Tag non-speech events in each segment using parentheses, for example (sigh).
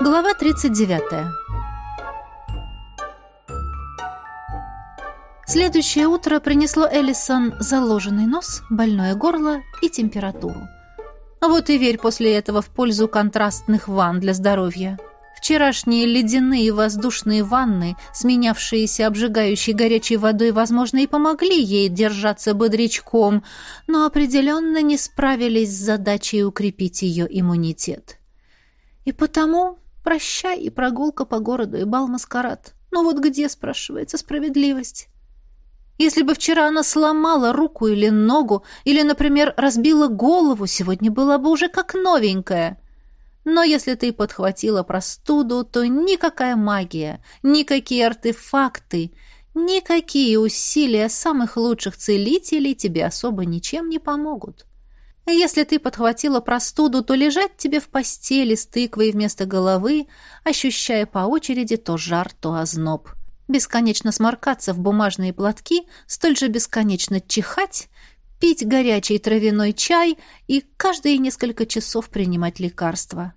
Глава 39. Следующее утро принесло Эллисон заложенный нос, больное горло и температуру. А вот и верь после этого в пользу контрастных ванн для здоровья. Вчерашние ледяные воздушные ванны, сменявшиеся обжигающей горячей водой, возможно, и помогли ей держаться бодрячком, но определенно не справились с задачей укрепить ее иммунитет. И потому Прощай и прогулка по городу, и бал-маскарад. Но ну вот где, спрашивается, справедливость? Если бы вчера она сломала руку или ногу, или, например, разбила голову, сегодня была бы уже как новенькая. Но если ты подхватила простуду, то никакая магия, никакие артефакты, никакие усилия самых лучших целителей тебе особо ничем не помогут. Если ты подхватила простуду, то лежать тебе в постели с тыквой вместо головы, ощущая по очереди то жар, то озноб. Бесконечно сморкаться в бумажные платки, столь же бесконечно чихать, пить горячий травяной чай и каждые несколько часов принимать лекарства.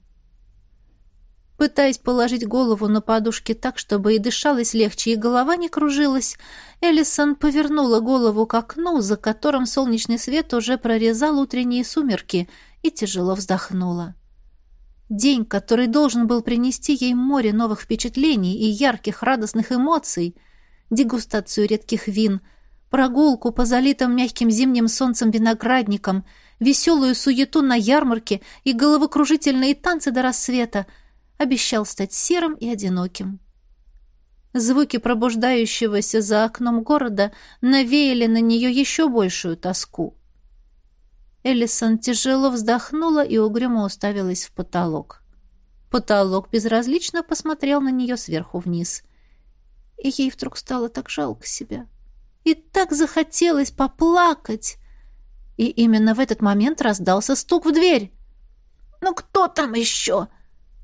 Пытаясь положить голову на подушки так, чтобы и дышалось легче, и голова не кружилась, Эллисон повернула голову к окну, за которым солнечный свет уже прорезал утренние сумерки, и тяжело вздохнула. День, который должен был принести ей море новых впечатлений и ярких радостных эмоций, дегустацию редких вин, прогулку по залитым мягким зимним солнцем виноградникам, веселую суету на ярмарке и головокружительные танцы до рассвета — обещал стать серым и одиноким. Звуки пробуждающегося за окном города навеяли на нее еще большую тоску. Эллисон тяжело вздохнула и угрюмо уставилась в потолок. Потолок безразлично посмотрел на нее сверху вниз. И ей вдруг стало так жалко себя. И так захотелось поплакать. И именно в этот момент раздался стук в дверь. «Ну кто там еще?»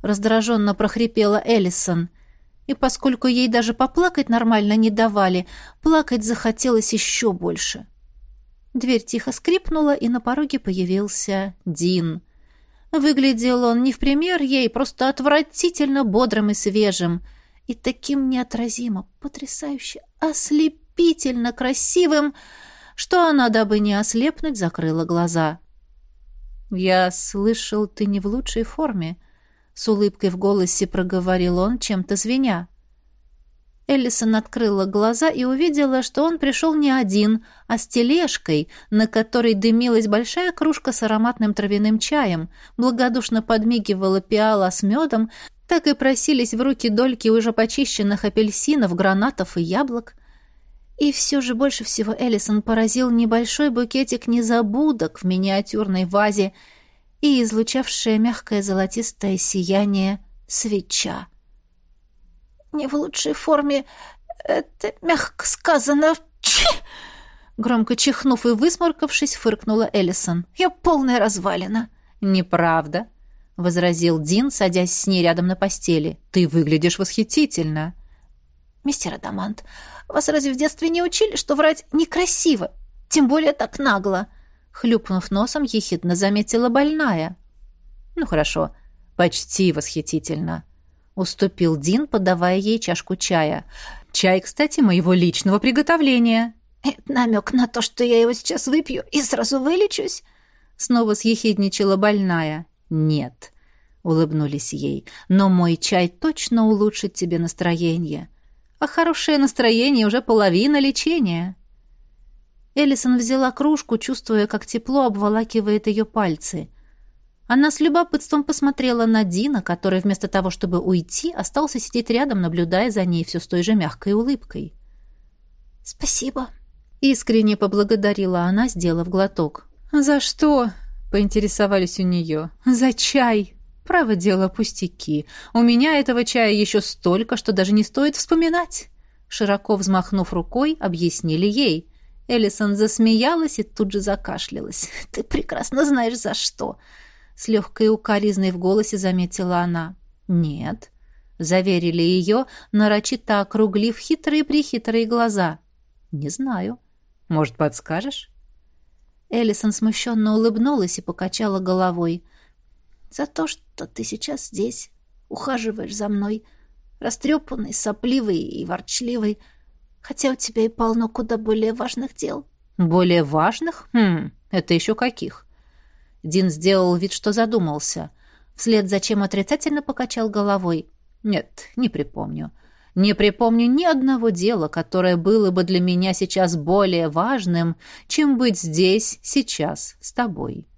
Раздраженно прохрипела Эллисон. И поскольку ей даже поплакать нормально не давали, плакать захотелось еще больше. Дверь тихо скрипнула, и на пороге появился Дин. Выглядел он не в пример ей, просто отвратительно бодрым и свежим, и таким неотразимо, потрясающе, ослепительно красивым, что она, дабы не ослепнуть, закрыла глаза. «Я слышал, ты не в лучшей форме», с улыбкой в голосе проговорил он, чем-то звеня. Эллисон открыла глаза и увидела, что он пришел не один, а с тележкой, на которой дымилась большая кружка с ароматным травяным чаем, благодушно подмигивала пиала с медом, так и просились в руки дольки уже почищенных апельсинов, гранатов и яблок. И все же больше всего Эллисон поразил небольшой букетик незабудок в миниатюрной вазе — и излучавшее мягкое золотистое сияние свеча. «Не в лучшей форме, это мягко сказано. Чи!» Громко чихнув и высморкавшись, фыркнула Эллисон. «Я полная развалина». «Неправда», — возразил Дин, садясь с ней рядом на постели. «Ты выглядишь восхитительно». «Мистер Адамант, вас разве в детстве не учили, что врать некрасиво, тем более так нагло?» Хлюпнув носом, ехидно заметила больная. «Ну хорошо, почти восхитительно», — уступил Дин, подавая ей чашку чая. «Чай, кстати, моего личного приготовления». «Это намек на то, что я его сейчас выпью и сразу вылечусь?» Снова съехидничала больная. «Нет», — улыбнулись ей, «но мой чай точно улучшит тебе настроение. А хорошее настроение уже половина лечения». Эллисон взяла кружку, чувствуя, как тепло обволакивает ее пальцы. Она с любопытством посмотрела на Дина, который вместо того, чтобы уйти, остался сидеть рядом, наблюдая за ней все с той же мягкой улыбкой. «Спасибо», — искренне поблагодарила она, сделав глоток. «За что?» — поинтересовались у нее. «За чай!» «Право дело, пустяки. У меня этого чая еще столько, что даже не стоит вспоминать!» Широко взмахнув рукой, объяснили ей — Эллисон засмеялась и тут же закашлялась. (laughs) «Ты прекрасно знаешь, за что!» С легкой укоризной в голосе заметила она. «Нет», — заверили ее, нарочито округлив хитрые-прихитрые глаза. «Не знаю. Может, подскажешь?» Эллисон смущенно улыбнулась и покачала головой. «За то, что ты сейчас здесь. ухаживаешь за мной, растрепанный, сопливый и ворчливый, хотя у тебя и полно куда более важных дел». «Более важных? Хм, это еще каких?» Дин сделал вид, что задумался. Вслед за чем отрицательно покачал головой. «Нет, не припомню. Не припомню ни одного дела, которое было бы для меня сейчас более важным, чем быть здесь, сейчас, с тобой».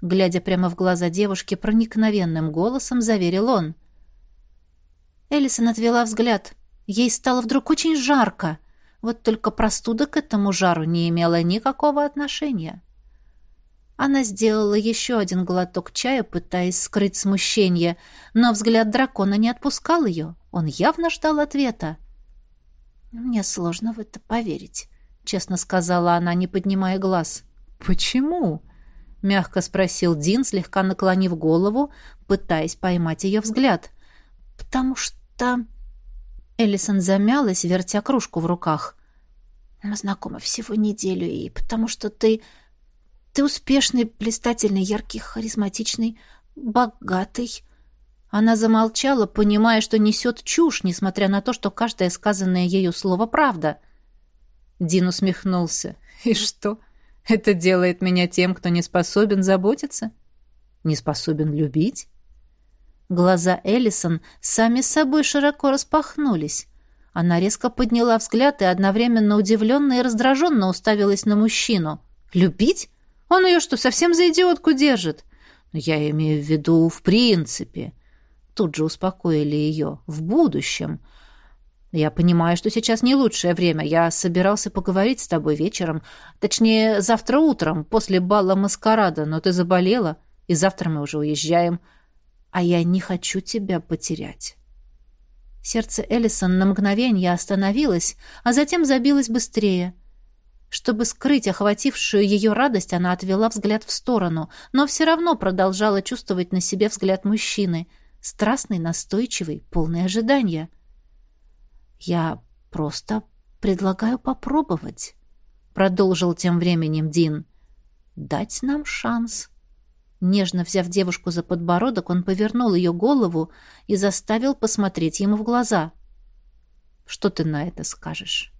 Глядя прямо в глаза девушки, проникновенным голосом заверил он. Элисон отвела взгляд. Ей стало вдруг очень жарко. Вот только простуда к этому жару не имела никакого отношения. Она сделала еще один глоток чая, пытаясь скрыть смущение, но взгляд дракона не отпускал ее. Он явно ждал ответа. «Мне сложно в это поверить», — честно сказала она, не поднимая глаз. «Почему?» — мягко спросил Дин, слегка наклонив голову, пытаясь поймать ее взгляд. «Потому что...» Эллисон замялась, вертя кружку в руках. «Мы знакомы всего неделю, и потому что ты ты успешный, блистательный, яркий, харизматичный, богатый». Она замолчала, понимая, что несет чушь, несмотря на то, что каждое сказанное ею слово правда. Дин усмехнулся. «И что? Это делает меня тем, кто не способен заботиться? Не способен любить?» Глаза Эллисон сами собой широко распахнулись. Она резко подняла взгляд и одновременно удивленно и раздраженно уставилась на мужчину. «Любить? Он ее что, совсем за идиотку держит? Но я имею в виду в принципе. Тут же успокоили ее. В будущем. Я понимаю, что сейчас не лучшее время. Я собирался поговорить с тобой вечером. Точнее, завтра утром, после бала маскарада. Но ты заболела, и завтра мы уже уезжаем. А я не хочу тебя потерять. Сердце Эллисон на мгновение остановилось, а затем забилось быстрее. Чтобы скрыть охватившую ее радость, она отвела взгляд в сторону, но все равно продолжала чувствовать на себе взгляд мужчины, страстный, настойчивый, полный ожидания. «Я просто предлагаю попробовать», — продолжил тем временем Дин. «Дать нам шанс». Нежно взяв девушку за подбородок, он повернул ее голову и заставил посмотреть ему в глаза. «Что ты на это скажешь?»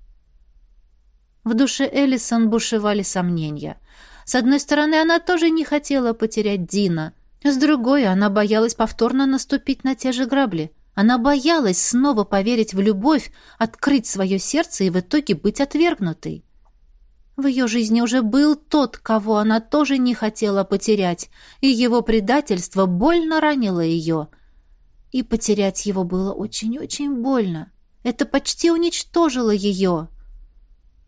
В душе Эллисон бушевали сомнения. С одной стороны, она тоже не хотела потерять Дина. С другой, она боялась повторно наступить на те же грабли. Она боялась снова поверить в любовь, открыть свое сердце и в итоге быть отвергнутой. В ее жизни уже был тот, кого она тоже не хотела потерять, и его предательство больно ранило ее. И потерять его было очень-очень больно. Это почти уничтожило ее.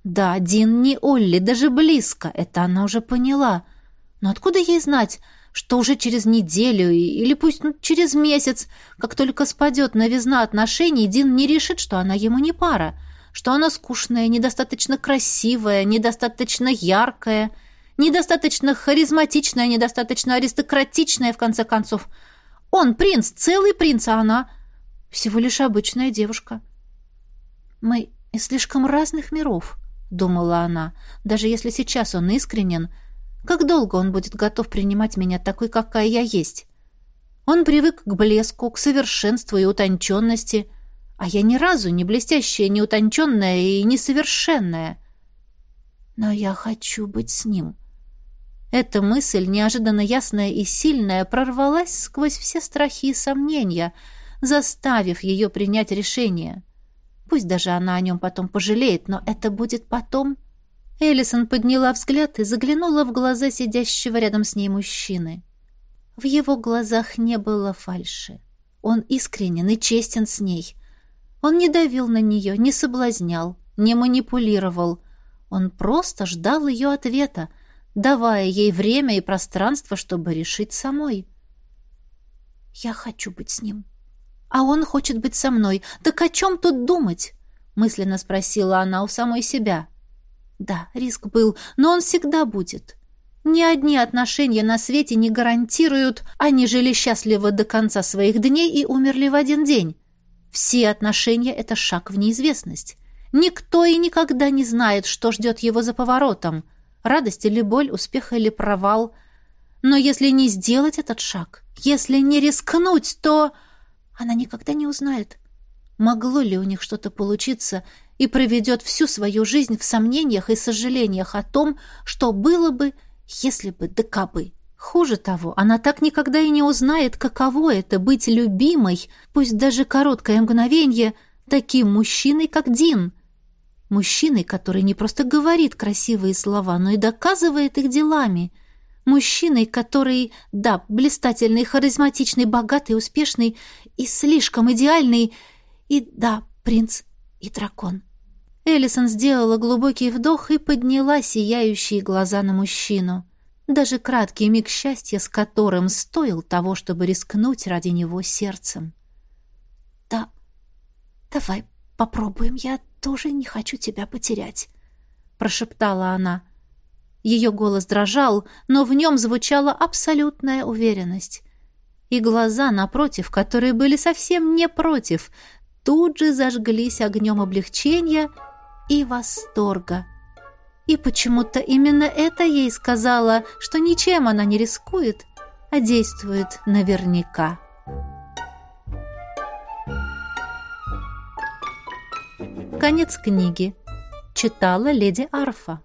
Да, Дин не Олли, даже близко, это она уже поняла. Но откуда ей знать, что уже через неделю или пусть ну, через месяц, как только спадет новизна отношений, Дин не решит, что она ему не пара, что она скучная, недостаточно красивая, недостаточно яркая, недостаточно харизматичная, недостаточно аристократичная, в конце концов. Он принц, целый принц, а она всего лишь обычная девушка. Мы из слишком разных миров думала она. Даже если сейчас он искренен, как долго он будет готов принимать меня такой, какая я есть? Он привык к блеску, к совершенству и утонченности, а я ни разу не блестящая, не утонченная и несовершенная. Но я хочу быть с ним. Эта мысль, неожиданно ясная и сильная, прорвалась сквозь все страхи и сомнения, заставив ее принять решение — Пусть даже она о нем потом пожалеет, но это будет потом. Эллисон подняла взгляд и заглянула в глаза сидящего рядом с ней мужчины. В его глазах не было фальши. Он искренен и честен с ней. Он не давил на нее, не соблазнял, не манипулировал. Он просто ждал ее ответа, давая ей время и пространство, чтобы решить самой. «Я хочу быть с ним», а он хочет быть со мной. Так о чем тут думать?» мысленно спросила она у самой себя. Да, риск был, но он всегда будет. Ни одни отношения на свете не гарантируют, они жили счастливо до конца своих дней и умерли в один день. Все отношения — это шаг в неизвестность. Никто и никогда не знает, что ждет его за поворотом. Радость или боль, успех или провал. Но если не сделать этот шаг, если не рискнуть, то... Она никогда не узнает, могло ли у них что-то получиться, и проведет всю свою жизнь в сомнениях и сожалениях о том, что было бы, если бы да кабы. Хуже того, она так никогда и не узнает, каково это быть любимой, пусть даже короткое мгновение, таким мужчиной, как Дин. Мужчиной, который не просто говорит красивые слова, но и доказывает их делами. Мужчиной, который, да, блистательный, харизматичный, богатый, успешный и слишком идеальный, и да, принц и дракон. Эллисон сделала глубокий вдох и подняла сияющие глаза на мужчину даже краткий миг счастья, с которым стоил того, чтобы рискнуть ради него сердцем. «Да, давай попробуем, я тоже не хочу тебя потерять», — прошептала она. Ее голос дрожал, но в нем звучала абсолютная уверенность. И глаза, напротив, которые были совсем не против, тут же зажглись огнем облегчения и восторга — и почему-то именно это ей сказала, что ничем она не рискует, а действует наверняка. Конец книги. Читала леди Арфа.